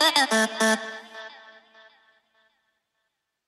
フフフ。